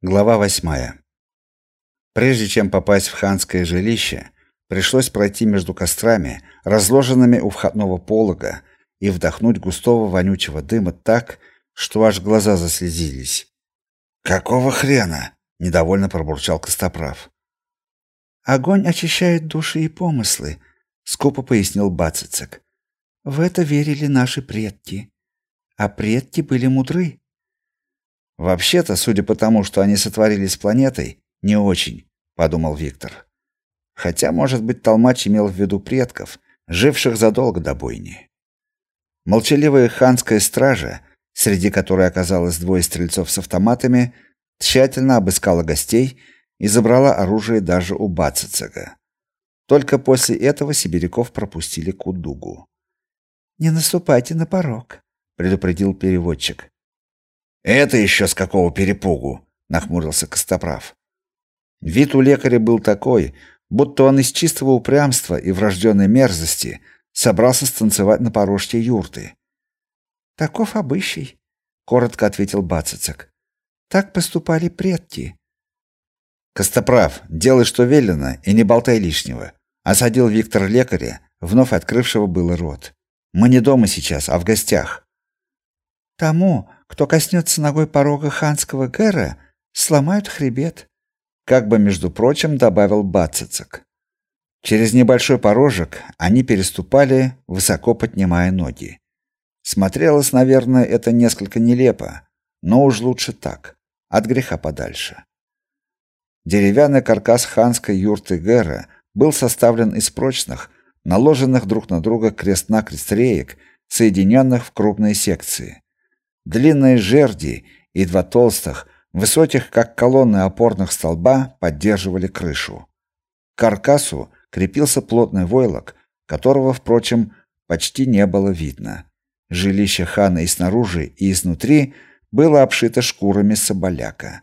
Глава восьмая. Прежде чем попасть в ханское жилище, пришлось пройти между кострами, разложенными у входного полога, и вдохнуть густого вонючего дыма так, что аж глаза заслезились. Какого хрена? недовольно пробурчал Костоправ. Огонь очищает души и помыслы, скупо пояснил Бацицек. В это верили наши предки, а предки были мудры. Вообще-то, судя по тому, что они сотворили с планетой, не очень, подумал Виктор. Хотя, может быть, Толмач имел в виду предков, живших задолго до бойни. Молчаливая ханская стража, среди которой оказалось двое стрельцов с автоматами, тщательно обыскала гостей и забрала оружие даже у Бацицага. Только после этого сибиряков пропустили к Удугу. «Не наступайте на порог», — предупредил переводчик. Это еще с какого перепугу? нахмурился Костоправ. Вид у лекаря был такой, будто он из чистого упрямства и врожденной мерзости собрался станцевать на порожке юрты. Таков обычай, коротко ответил Бацицак. Так поступали предки. Костоправ, делай что велено и не болтай лишнего, осадил Виктор лекаря, вновь открывшего было рот. Мы не дома сейчас, а в гостях. Тому, кто коснется ногой порога ханского гэра, сломают хребет, как бы между прочим добавил Бацицак. Через небольшой порожек они переступали, высоко поднимая ноги. Смотрелось, наверное, это несколько нелепо, но уж лучше так, от греха подальше. Деревянный каркас ханской юрты Гэра был составлен из прочных, наложенных друг на друга крест-накрест реек, соединенных в крупные секции. Длинные жерди и два толстых, высоких как колонны опорных столба поддерживали крышу. К каркасу крепился плотный войлок, которого, впрочем, почти не было видно. Жилище хана и снаружи, и изнутри было обшито шкурами соболяка.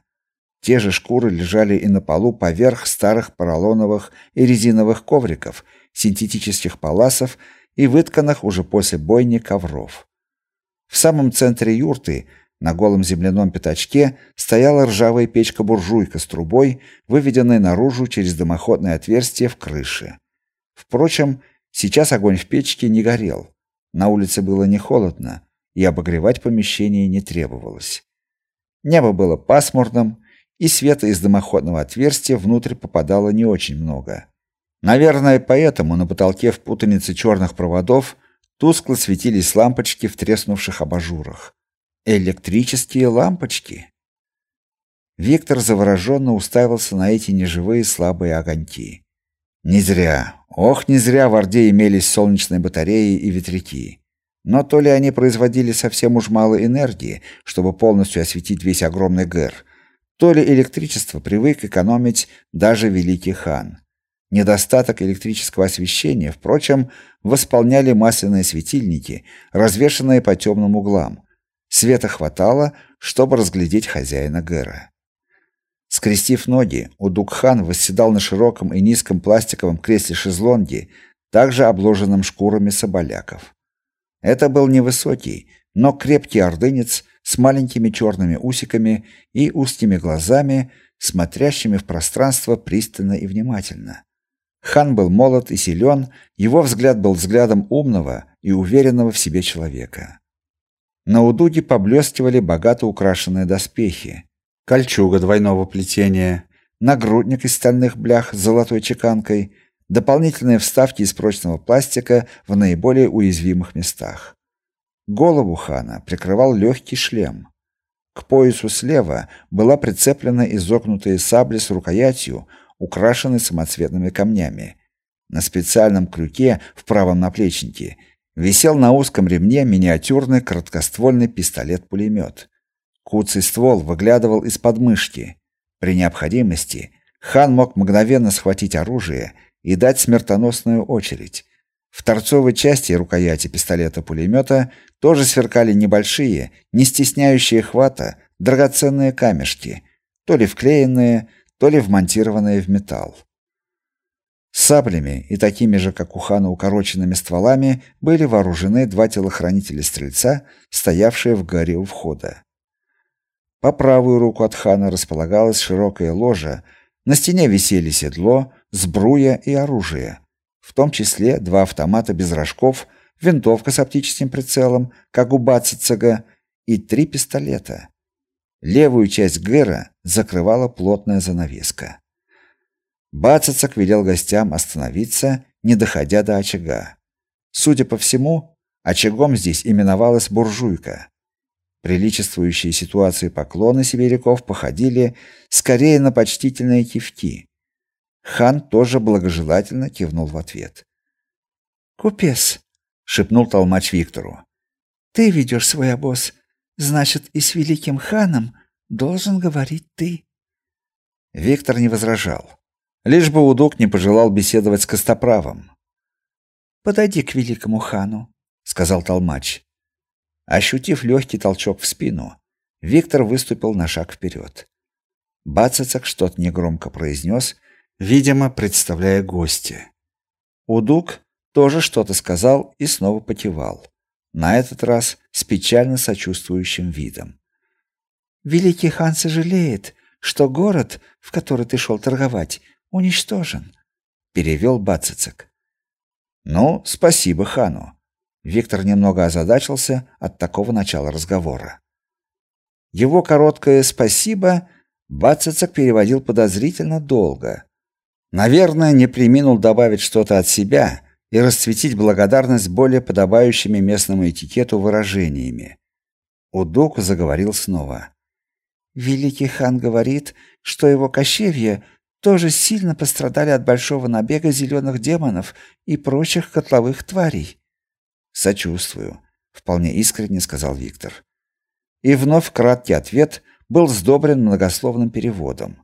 Те же шкуры лежали и на полу поверх старых поролоновых и резиновых ковриков, синтетических паласов и вытканных уже после бойни ковров. В самом центре юрты, на голом земляном пятачке, стояла ржавая печка-буржуйка с трубой, выведенной наружу через дымоходное отверстие в крыше. Впрочем, сейчас огонь в печке не горел. На улице было не холодно, и обогревать помещение не требовалось. Небо было пасмурным, и света из дымоходного отверстия внутрь попадало не очень много. Наверное, поэтому на потолке в путанице черных проводов Тускло светились лампочки в треснувших абажурах. Электрические лампочки. Виктор завороженно уставился на эти неживые слабые огоньки. Не зря, ох, не зря в Орде имелись солнечные батареи и ветряки. Но то ли они производили совсем уж мало энергии, чтобы полностью осветить весь огромный гэр, то ли электричество привык экономить даже великий хан. Недостаток электрического освещения, впрочем, восполняли масляные светильники, развешанные по темным углам. Света хватало, чтобы разглядеть хозяина Гэра. Скрестив ноги, Удукхан восседал на широком и низком пластиковом кресле-шезлонге, также обложенном шкурами соболяков. Это был невысокий, но крепкий ордынец с маленькими черными усиками и узкими глазами, смотрящими в пространство пристально и внимательно. Хан был молод и силен, его взгляд был взглядом умного и уверенного в себе человека. На удуге поблескивали богато украшенные доспехи, кольчуга двойного плетения, нагрудник из стальных блях с золотой чеканкой, дополнительные вставки из прочного пластика в наиболее уязвимых местах. Голову хана прикрывал легкий шлем. К поясу слева была прицеплена изогнутая сабля с рукоятью, украшенный самоцветными камнями. На специальном крюке в правом наплечнике висел на узком ремне миниатюрный короткоствольный пистолет-пулемет. Куцый ствол выглядывал из подмышки. При необходимости хан мог мгновенно схватить оружие и дать смертоносную очередь. В торцовой части рукояти пистолета-пулемета тоже сверкали небольшие, не стесняющие хвата, драгоценные камешки, то ли вклеенные, то ли вмонтированные в металл. Саблями и такими же, как у хана, укороченными стволами были вооружены два телохранителя стрельца, стоявшие в горе у входа. По правую руку от хана располагалась широкая ложа. На стене висели седло, сбруя и оружие, в том числе два автомата без рожков, винтовка с оптическим прицелом, как у Бацицага, и три пистолета. Левую часть гэра закрывала плотная занавеска. Бацицак велел гостям остановиться, не доходя до очага. Судя по всему, очагом здесь именовалась буржуйка. Приличествующие ситуации поклоны сибиряков походили скорее на почтительные кивки. Хан тоже благожелательно кивнул в ответ. «Купец», — шепнул толмач Виктору. «Ты ведешь свой обоз, значит, и с великим ханом должен говорить ты». Виктор не возражал. Лишь бы Удук не пожелал беседовать с Костоправом. «Подойди к великому хану», — сказал толмач. Ощутив легкий толчок в спину, Виктор выступил на шаг вперед. Бацацак что-то негромко произнес, видимо, представляя гостя. Удук тоже что-то сказал и снова потевал, на этот раз с печально сочувствующим видом. Великий хан сожалеет, что город, в который ты шел торговать, уничтожен, перевел Бацацак. Ну, спасибо хану. Виктор немного озадачился от такого начала разговора. Его короткое спасибо Бацацак переводил подозрительно долго. Наверное, не преминул добавить что-то от себя и расцветить благодарность более подобающими местному этикету выражениями. Удук заговорил снова. Великий хан говорит, что его кощевье тоже сильно пострадали от большого набега зеленых демонов и прочих котловых тварей. Сочувствую, вполне искренне сказал Виктор. И вновь краткий ответ был сдобрен многословным переводом.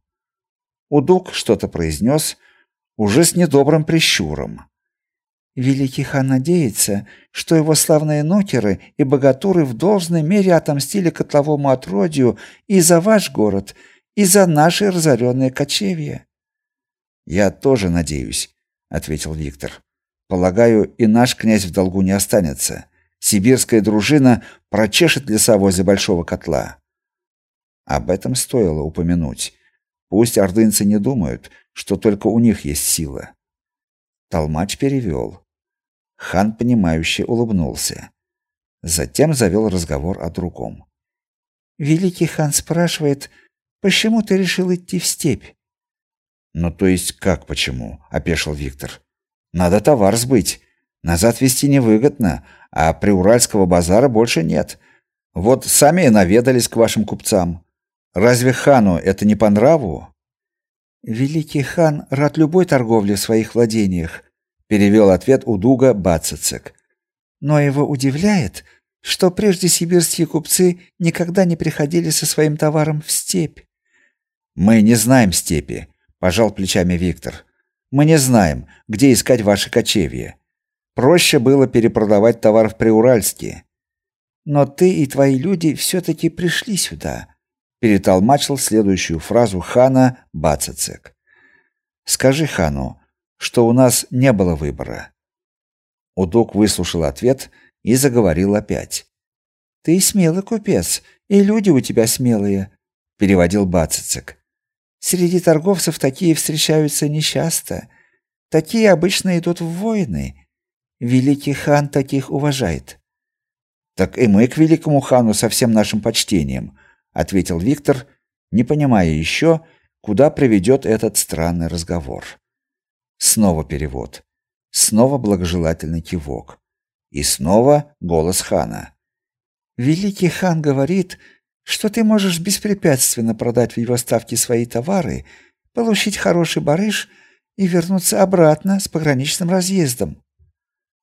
Удук что-то произнес, уже с недобрым прищуром. Великий хан надеется, что его славные нокеры и богатуры в должной мере отомстили котловому отродью и за ваш город, и за наши разоренные кочевья. Я тоже надеюсь, ответил Виктор. Полагаю, и наш князь в долгу не останется. Сибирская дружина прочешет леса возле большого котла. Об этом стоило упомянуть. Пусть ордынцы не думают, что только у них есть сила. Толмач перевел. Хан понимающе улыбнулся. Затем завел разговор о другом. Великий хан спрашивает, почему ты решил идти в степь? Ну то есть как почему? опешил Виктор. Надо товар сбыть. Назад везти невыгодно, а приуральского базара больше нет. Вот сами и наведались к вашим купцам. Разве хану это не по нраву? Великий хан рад любой торговле в своих владениях, перевел ответ Удуга Бацицек. Но его удивляет, что прежде сибирские купцы никогда не приходили со своим товаром в степь. Мы не знаем степи, пожал плечами Виктор. Мы не знаем, где искать ваши кочевья. Проще было перепродавать товар в Приуральске. Но ты и твои люди все таки пришли сюда, перетолмачил следующую фразу хана Бацацек. Скажи хану, что у нас не было выбора. Удук выслушал ответ и заговорил опять. Ты смелый купец, и люди у тебя смелые, переводил Бацацек. Среди торговцев такие встречаются нечасто. Такие обычно идут в войны. Великий хан таких уважает. Так и мы к великому хану со всем нашим почтением, ответил Виктор, не понимая еще, куда приведет этот странный разговор. Снова перевод. Снова благожелательный кивок. И снова голос хана. Великий хан говорит, что ты можешь беспрепятственно продать в его ставке свои товары, получить хороший барыш и вернуться обратно с пограничным разъездом.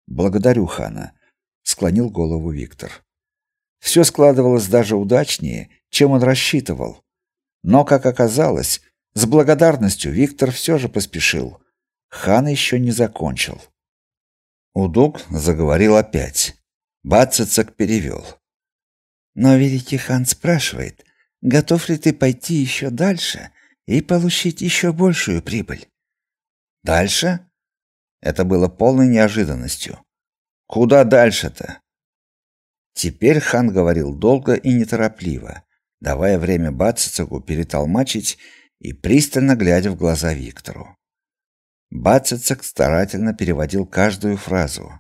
Благодарю, хана, склонил голову Виктор. Все складывалось даже удачнее, чем он рассчитывал. Но, как оказалось, с благодарностью Виктор все же поспешил. Хан еще не закончил. Удук заговорил опять. Бацицак перевел. Но великий хан спрашивает, готов ли ты пойти еще дальше и получить еще большую прибыль. Дальше? Это было полной неожиданностью. Куда дальше-то? Теперь хан говорил долго и неторопливо, давая время Бацицегу перетолмачить и пристально глядя в глаза Виктору. Бацицек старательно переводил каждую фразу.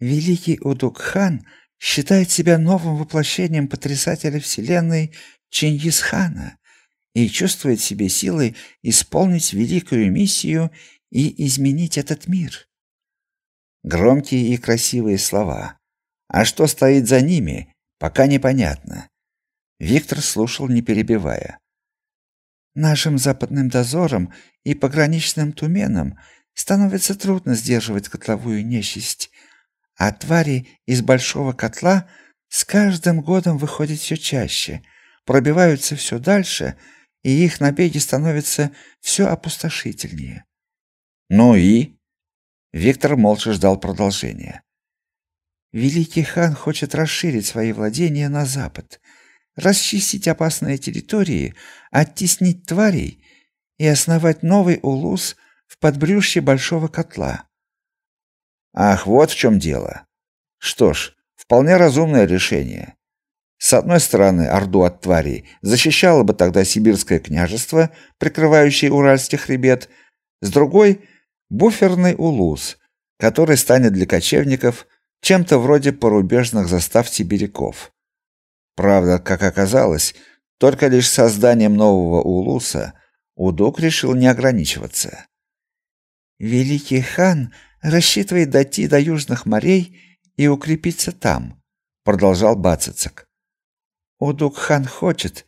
Великий Удук-хан считает себя новым воплощением потрясателя вселенной Чингисхана и чувствует себе силы исполнить великую миссию и изменить этот мир. Громкие и красивые слова. А что стоит за ними, пока непонятно. Виктор слушал, не перебивая. Нашим западным дозорам и пограничным туменам становится трудно сдерживать котловую нечисть, а твари из большого котла с каждым годом выходят все чаще, пробиваются все дальше, и их набеги становятся все опустошительнее. Ну и Виктор молча ждал продолжения. Великий хан хочет расширить свои владения на запад, расчистить опасные территории, оттеснить тварей и основать новый улус в подбрюшье большого котла. Ах, вот в чем дело. Что ж, вполне разумное решение. С одной стороны, орду от тварей защищало бы тогда сибирское княжество, прикрывающее Уральский хребет, с другой буферный улус, который станет для кочевников чем-то вроде порубежных застав сибиряков. Правда, как оказалось, только лишь созданием нового улуса Удук решил не ограничиваться. Великий хан рассчитывает дойти до южных морей и укрепиться там, продолжал Бацицак. Удук-хан хочет,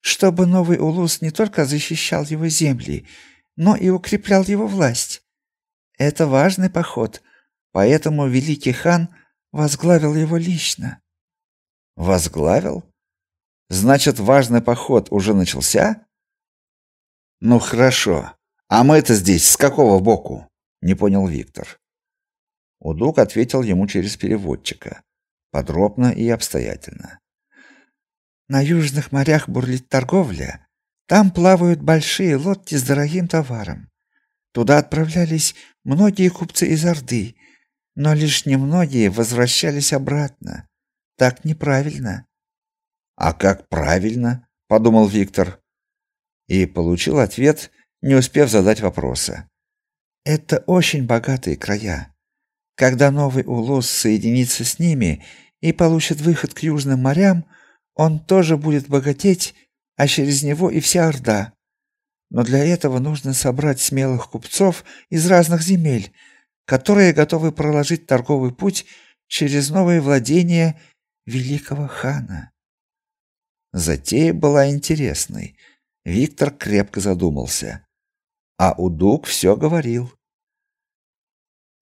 чтобы новый улус не только защищал его земли, но и укреплял его власть. Это важный поход, поэтому великий хан возглавил его лично. Возглавил? Значит, важный поход уже начался? Ну хорошо. А мы-то здесь с какого боку? Не понял Виктор. Удук ответил ему через переводчика, подробно и обстоятельно. На южных морях бурлит торговля. Там плавают большие лодки с дорогим товаром. Туда отправлялись многие купцы из Орды, но лишь немногие возвращались обратно. Так неправильно. А как правильно? подумал Виктор и получил ответ, не успев задать вопроса. Это очень богатые края. Когда новый улус соединится с ними и получит выход к южным морям, он тоже будет богатеть, а через него и вся Орда. Но для этого нужно собрать смелых купцов из разных земель, которые готовы проложить торговый путь через новые владения великого хана. Затея была интересной. Виктор крепко задумался. А Удук все говорил.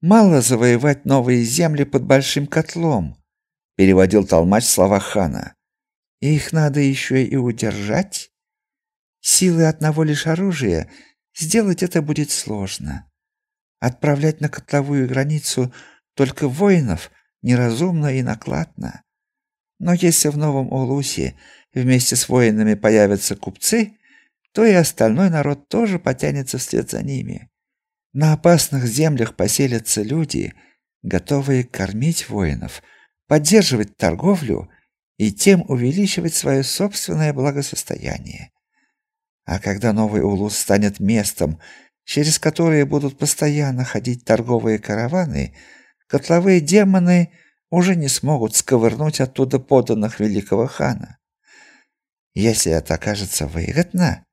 Мало завоевать новые земли под большим котлом, переводил толмач слова хана. Их надо еще и удержать. Силы одного лишь оружия сделать это будет сложно. Отправлять на котловую границу только воинов неразумно и накладно. Но если в Новом Улусе вместе с воинами появятся купцы, то и остальной народ тоже потянется вслед за ними. На опасных землях поселятся люди, готовые кормить воинов, поддерживать торговлю и тем увеличивать свое собственное благосостояние. А когда новый улус станет местом, через которое будут постоянно ходить торговые караваны, котловые демоны – уже не смогут сковырнуть оттуда подданных великого хана. Если это окажется выгодно,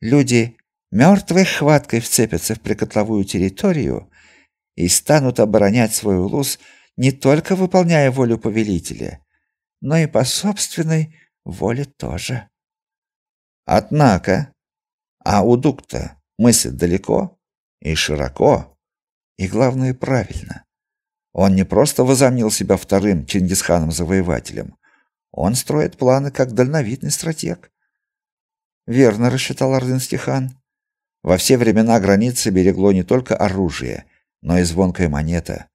люди мертвой хваткой вцепятся в прикотловую территорию и станут оборонять свой улус не только выполняя волю повелителя, но и по собственной воле тоже. Однако, а у Дукта мысль далеко и широко, и главное правильно. Он не просто возомнил себя вторым Чингисханом-завоевателем. Он строит планы как дальновидный стратег. Верно рассчитал Ордынский хан. Во все времена границы берегло не только оружие, но и звонкая монета.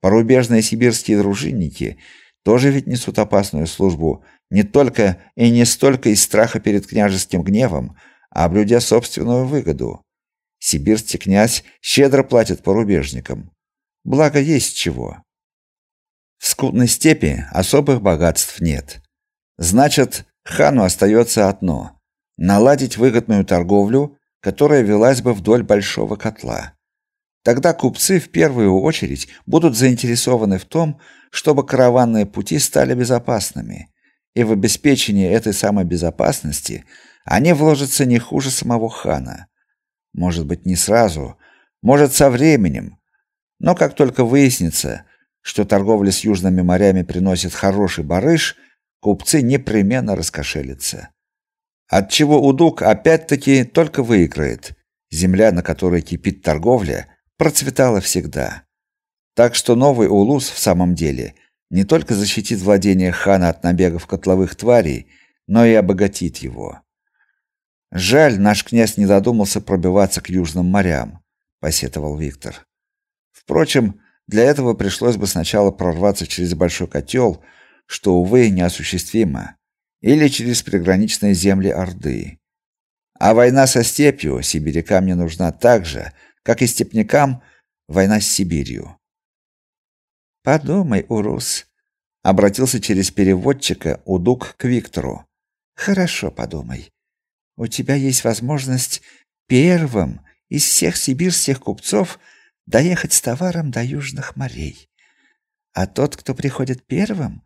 Порубежные сибирские дружинники тоже ведь несут опасную службу не только и не столько из страха перед княжеским гневом, а блюдя собственную выгоду. Сибирский князь щедро платит порубежникам. Благо есть чего. В скудной степи особых богатств нет. Значит, хану остается одно наладить выгодную торговлю, которая велась бы вдоль большого котла. Тогда купцы в первую очередь будут заинтересованы в том, чтобы караванные пути стали безопасными, и в обеспечение этой самой безопасности они вложатся не хуже самого хана. Может быть, не сразу, может, со временем. Но как только выяснится, что торговля с южными морями приносит хороший барыш, купцы непременно раскошелятся. От чего Удук опять-таки только выиграет. Земля, на которой кипит торговля, процветала всегда. Так что новый Улус в самом деле не только защитит владение хана от набегов котловых тварей, но и обогатит его. Жаль, наш князь не додумался пробиваться к южным морям, посетовал Виктор. Впрочем, для этого пришлось бы сначала прорваться через большой котел, что увы неосуществимо, или через приграничные земли Орды. А война со степью сибирякам не нужна так же, как и степнякам война с Сибирью. Подумай, Урус, обратился через переводчика Удук к Виктору. Хорошо подумай. У тебя есть возможность первым из всех сибирских купцов доехать с товаром до южных морей. А тот, кто приходит первым,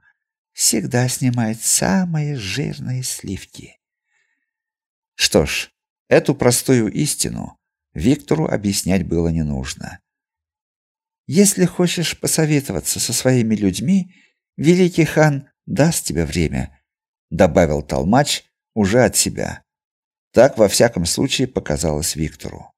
всегда снимает самые жирные сливки. Что ж, эту простую истину Виктору объяснять было не нужно. Если хочешь посоветоваться со своими людьми, великий хан даст тебе время, добавил толмач уже от себя. Так во всяком случае показалось Виктору.